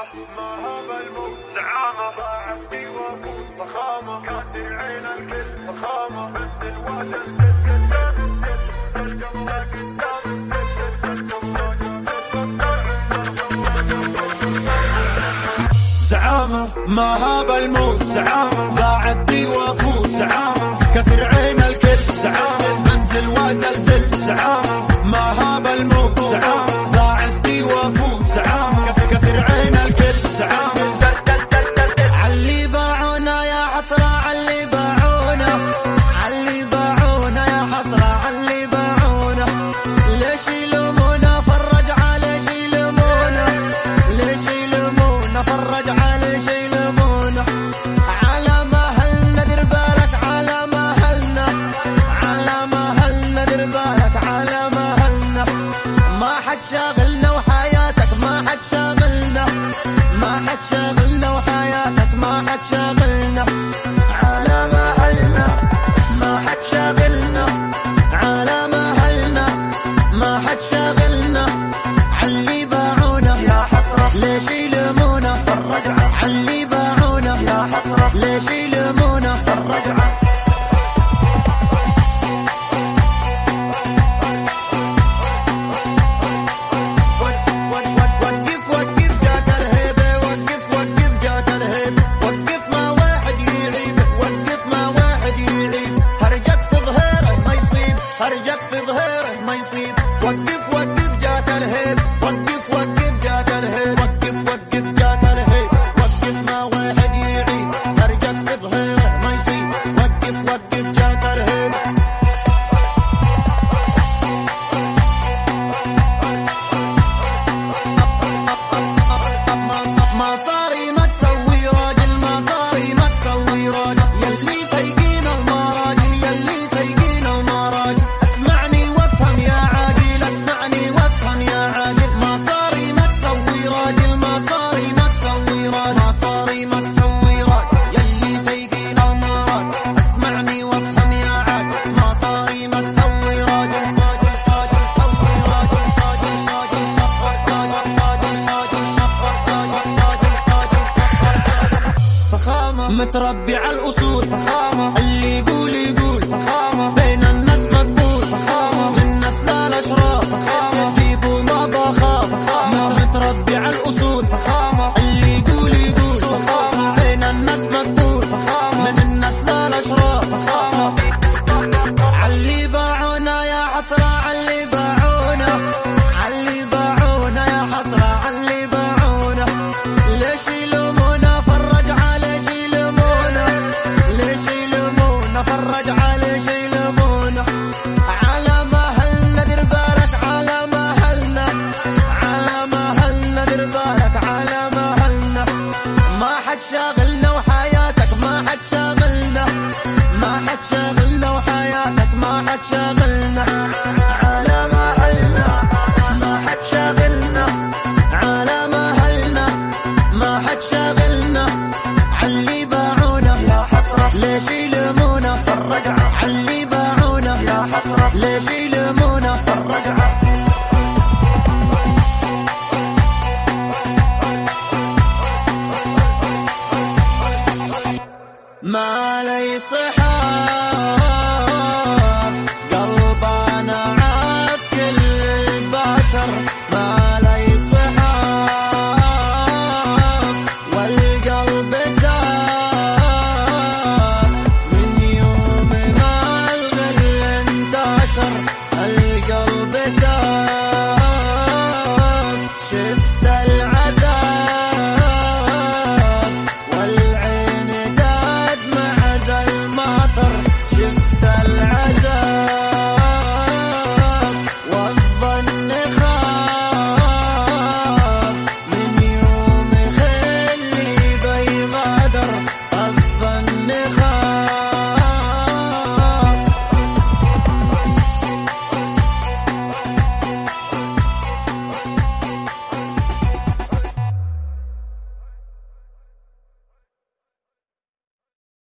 ما هاب الموت زعامة ضاعت بي وابوس فخامة كاسر عين الكل فخامة بس الواجه قدام قدام زعامة ما هاب الموت زعامة ضاعت بي وافوت زعامة كسر عين الكل زعامة منزل وزلزال حد شاغلنا وحياتك ما حد شاغلنا. ما حد شاغلنا وحياتك ما حد شاغلنا. يظهر ما يصيب وقف وقف جات الهيب وقف متربي على الأصول فخامة. اللي يقول يقول فخامة. My